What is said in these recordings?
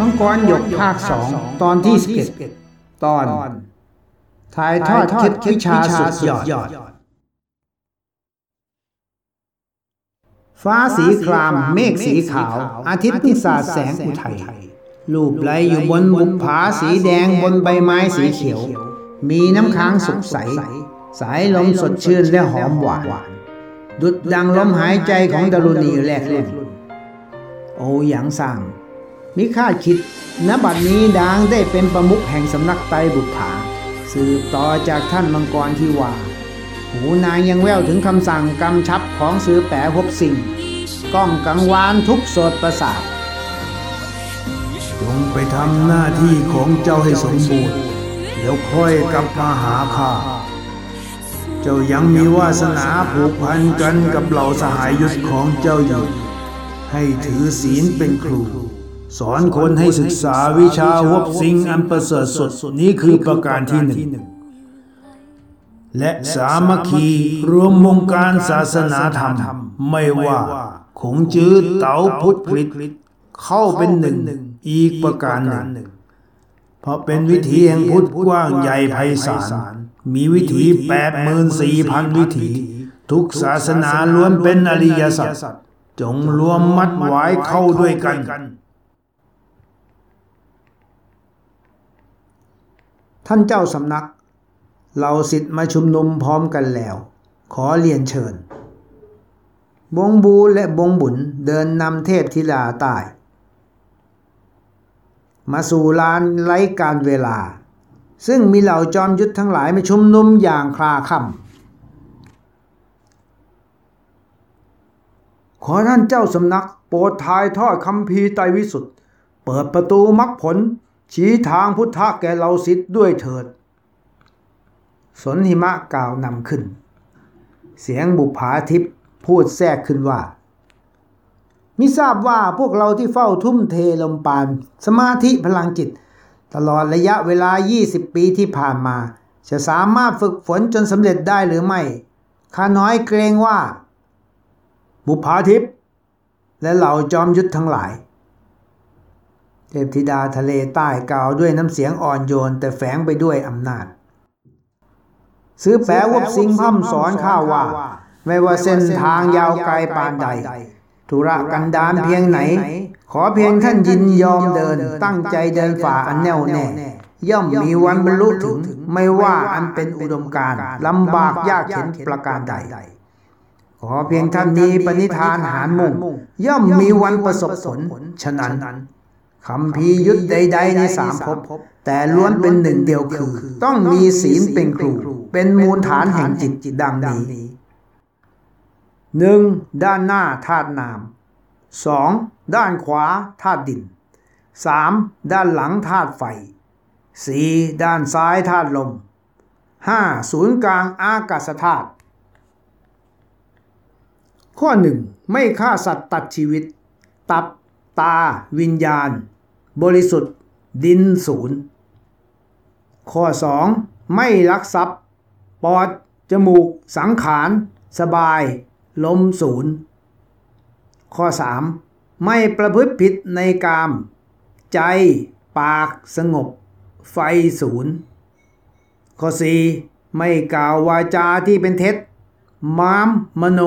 มังกรหยกภาคสองตอนที่สิบเอ็ดตอน ถ่ายทอดคิดวิชาสุดยอด ฟ้าสีครามเมฆสีขาว อาทิตย์พึ่งสาดแสงอุทัยรูปไหลอยู่บนบุกผาสีแดงบนใบไม้สีเขียว มีน้ำค้างสุกใส สายลมสดชื่นและหอมหวาน ดุดดังลมหายใจของดารุณีแรกรุ่นโอ้หยางสั่ง มิคาดคิดณบัดนี้ดางได้เป็นประมุขแห่งสำนักไตบุภาสืบต่อจากท่านมังกรที่ว่า หูนางยังแววถึงคำสั่งกำชับของสือแปะพบสิ่งก้องกังวานทุกโสดประสาทจงไปทำหน้าที่ของเจ้าให้สมบูรณ์เดี๋ยวค่อยกลับมาหาข้าเจ้ายังมีวาสนาผูกพันกันกับเหล่าสหายยุทธของเจ้าอยู่ ให้ถือศีลเป็นครู สอนคนให้ศึกษาวิชาวบสิ่งอันประเสริฐสุดนี้คือประการที่หนึ่ง และสามัคคีรวมวงการศาสนาธรรม ไม่ว่าคงจื้อเต๋าพุทธคริสต์เข้าเป็นหนึ่งอีกประการหนึ่ง เพราะเป็นวิถีแห่งพุทธกว้างใหญ่ไพศาลมีวิถีแปดหมื่นสี่พันวิถี ทุกศาสนาล้วนเป็นอริยสัจจงรวมมัดไว้เข้าด้วยกัน ท่านเจ้าสำนัก เราสิทธิ์มาชุมนุมพร้อมกันแล้ว ขอเรียนเชิญ บงบูและบงบุญเดินนำเทพธิลาใต้มาสู่ลานไร้การเวลา ซึ่งมีเหล่าจอมยุทธทั้งหลายมาชุมนุมอย่างคลาค่ำขอท่านเจ้าสำนักโปรดทายทอดคำพีไตรวิสุทธ์เปิดประตูมรรคผล ชี้ทางพุทธะแก่เราสิทธิ์ด้วยเถิด สนหิมะกล่าวนำขึ้น เสียงบุภาทิพย์พูดแทรกขึ้นว่า มิทราบว่าพวกเราที่เฝ้าทุ่มเทลมปาน สมาธิพลังจิต ตลอดระยะเวลา 20 ปีที่ผ่านมา จะสามารถฝึกฝนจนสำเร็จได้หรือไม่ข้าน้อยเกรงว่า บุภาทิพย์และเหล่าจอมยุทธทั้งหลาย พธิดาทะเลใต้กล่าวด้วยน้ำเสียงอ่อนโยน แต่แฝงไปด้วยอำนาจ ซื้อแปลวบสิงพ่ำสอนข้าว่า ไม่ว่าเส้นทางยาวไกลปานใดธุระกันดานเพียงไหน ขอเพียงท่านยินยอมเดิน ตั้งใจเดินฝ่าอันแน่วแน่ ย่อมมีวันบรรลุถึง ไม่ว่าอันเป็นอุดมการลำบากยากเข็นประการใด ขอเพียงท่านมีปณิธานหารมุ่ง ย่อมมีวันประสบผล ฉะนั้น คำพีร์ยุทธใด ๆ ในสามภพแต่ล้วนเป็นหนึ่งเดียวคือ ต้องมีศีลเป็นครู เป็นมูลฐานแห่งจิตดังนี้หนึ่งด้านหน้าธาตุน้ำสองด้านขวาธาตุดินสามด้านหลังธาตุไฟสี่ด้านซ้ายธาตุลมห้าศูนย์กลางอากาศธาตุข้อหนึ่งไม่ฆ่าสัตว์ตัดชีวิต ตับ ตาวิญญาณ บริสุทธิ์ ดินศูนย์ ข้อ 2. ไม่ลักทรัพย์ ปอด จมูก สังขาร สบาย ลมศูนย์ ข้อ 3. ไม่ประพฤติผิดในกาม ใจ ปากสงบ ไฟศูนย์ ข้อ 4. ไม่กล่าววาจาที่เป็นเท็จม้าม มโน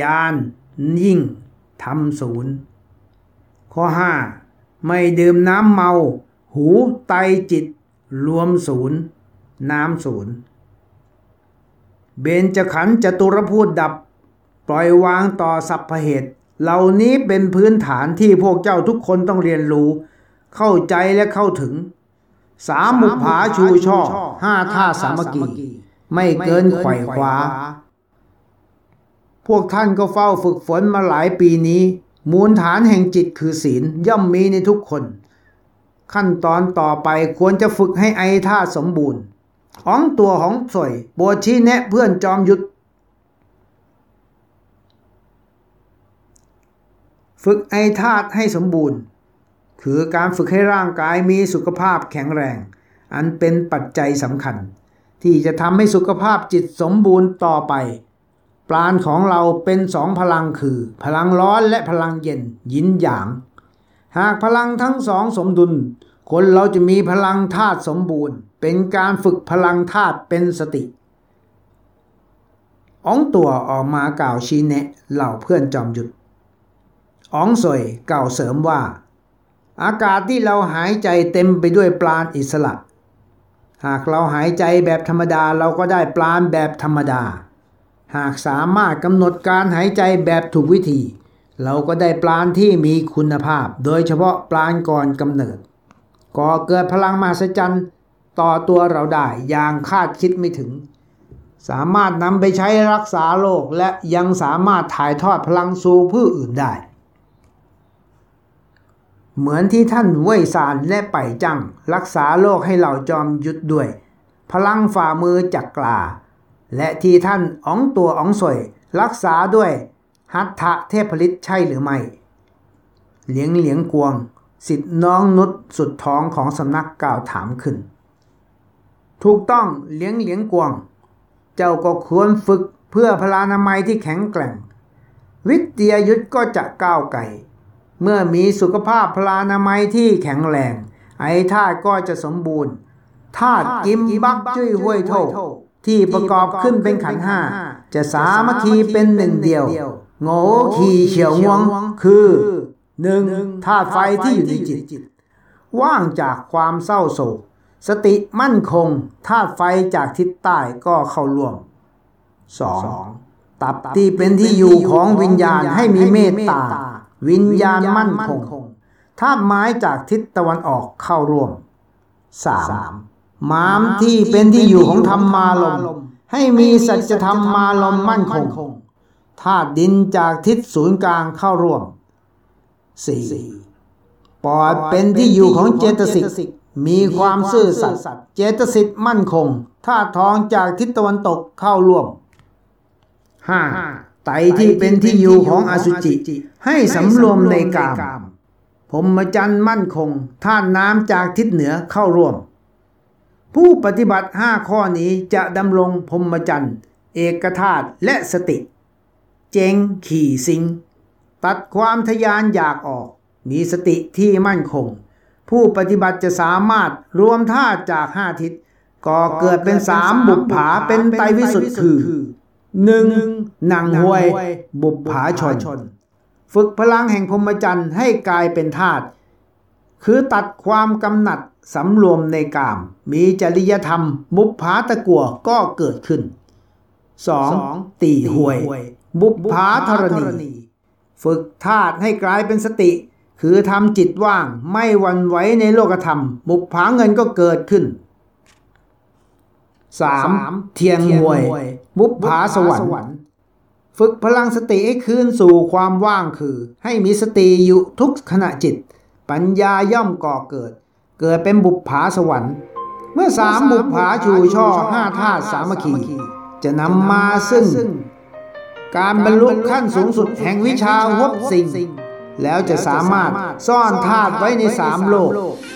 ยาน ยิ่งทำศูนย์ ข้อ 5. ไม่ดื่มน้ำเมา หูไตจิต รวมศูนย์น้ำศูนย์เบญจขันธ์จตุรพูดดับ ปล่อยวางต่อสัพพเหตุเหล่านี้เป็นพื้นฐานที่พวกเจ้าทุกคนต้องเรียนรู้ เข้าใจและเข้าถึง สามบุภาชูช่อห้าท่าสามัคคีไม่เกินไขว่คว้า พวกท่านก็เฝ้าฝึกฝนมาหลายปีนี้ มูลฐานแห่งจิตคือศีลย่อมมีในทุกคน ขั้นตอนต่อไปควรจะฝึกให้ไอท่าสมบูรณ์ของตัวของสวยโบชี้แนะเพื่อนจอมยุทธฝึกไอธาตุให้สมบูรณ์ คือการฝึกให้ร่างกายมีสุขภาพแข็งแรง อันเป็นปัจจัยสำคัญ ที่จะทำให้สุขภาพจิตสมบูรณ์ต่อไป ปราณของเราเป็นสองพลังคือ พลังร้อนและพลังเย็นยินหยาง หากพลังทั้งสองสมดุล คนเราจะมีพลังธาตุสมบูรณ์ เป็นการฝึกพลังธาตุเป็นสติอ๋องตัวออกมากล่าวชี้แนะเหล่าเพื่อนจอมหยุดอ๋องสวยกล่าวเสริมว่า อากาศที่เราหายใจเต็มไปด้วยปราณอิสระ หากเราหายใจแบบธรรมดาเราก็ได้ปราณแบบธรรมดา หากสามารถกำหนดการหายใจแบบถูกวิธี เราก็ได้ปราณที่มีคุณภาพ โดยเฉพาะปราณก่อนกำเนิดก่อเกิดพลังมหัศจรรย์ต่อตัวเราได้อย่างคาดคิดไม่ถึง สามารถนำไปใช้รักษาโรคและยังสามารถถ่ายทอดพลังสู่ผู้อื่นได้ เหมือนที่ท่านเว่ยซานและไปจัง รักษาโรคให้เหล่าจอมยุทธด้วย พลังฝ่ามือจักกลา และที่ท่านอ๋องตัวอ๋องสวยรักษาด้วยหัตถะเทพฤทธิ์ใช่หรือไม่ เหลียงเหลียงกวง สิทธิน้องนุชสุดท้องของสำนักกล่าวถามขึ้น ถูกต้องเลี้ยงเหลียงกวง เจ้าก็ควรฝึกเพื่อพลานามัยที่แข็งแกร่ง วิทยายุทธก็จะก้าวไกลเมื่อมีสุขภาพพลานามัยที่แข็งแรง ไอ้ธาตุก็จะสมบูรณ์ธาตุกิมบักจุ้ยห้วยโท ที่ประกอบขึ้นเป็นขันห้าจะสามัคคีเป็นหนึ่งเดียวโง่ขี่เฉียวงวงคือหนึ่งธาตุไฟที่อยู่ในจิต ว่างจากความเศร้าโศก สติมั่นคงธาตุไฟจากทิศใต้ก็เข้าร่วม 2. ตับที่เป็นที่อยู่ของวิญญาณให้มีเมตตา วิญญาณมั่นคงธาตุไม้จากทิศตะวันออกเข้าร่วม 3. ม้ มามที่เป็นที่อยู่ของธรรมาลม ให้มีสัจธรรมมาลมมั่นคงธาตุดินจากทิศศูนย์กลางเข้าร่วม 4. ปอดเป็นที่อยู่ของเจตสิกมีความซื่อสัตย์เจตสิทธิ์มั่นคงธาตุทองจากทิศตะวันตกเข้าร่วม 5. ไตที่เป็นที่อยู่ของอสุจิ ให้สำรวมในกามพรมจันมั่นคงธาตุน้ำจากทิศเหนือเข้าร่วม ผู้ปฏิบัติห้าข้อนี้จะดำรงพรมจันทร์เอกธาตุและสติ เจงขี่สิง ตัดความทยานอยากออก มีสติที่มั่นคง ผู้ปฏิบัติจะสามารถรวมธาตุจากห้าทิศก่อเกิดเป็นสามบุปผาเป็นไตวิสุทธ์คือหนึ่งนางหวย บุปผาชน ฝึกพลังแห่งพรหมจรรย์ให้กลายเป็นธาตุ คือตัดความกำหนัดสำรวมในกาม มีจริยธรรมบุปผาตะกัวก็เกิดขึ้น 2. ตีหวย บุปผาธรณี ฝึกธาตุให้กลายเป็นสติ คือทำจิตว่างไม่วันไหวในโลกธรรมบุกผาเงินก็เกิดขึ้น 3. เทียงหวย บุปผาสวรรค์ฝึกพลังสติให้คืนสู่ความว่างคือ ให้มีสติอยู่ทุกขณะจิต ปัญญาย่อมก่อเกิด เกิดเป็นบุปผาสวรรค์ เมื่อสามบุปผาชูช่อห้าธาตุสามัคคี จะนำมาซึ่ง การบรรลุขั้นสูงสุดแห่งวิชาวับสิ่ง แล้วจะสามารถซ่อนธาตุไว้ในสามโลก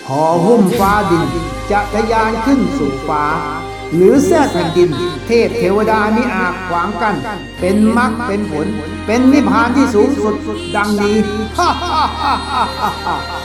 ห่อหุ้มฟ้าดินจะทะยานขึ้นสู่ฟ้า หรือแทรกแผ่นดิน เทพเทวดามิอาจขวางกัน เป็นมรรคเป็นผล เป็นนิพพานที่สูงสุดดังนี้ฮ่าฮ่าฮ่าฮ่า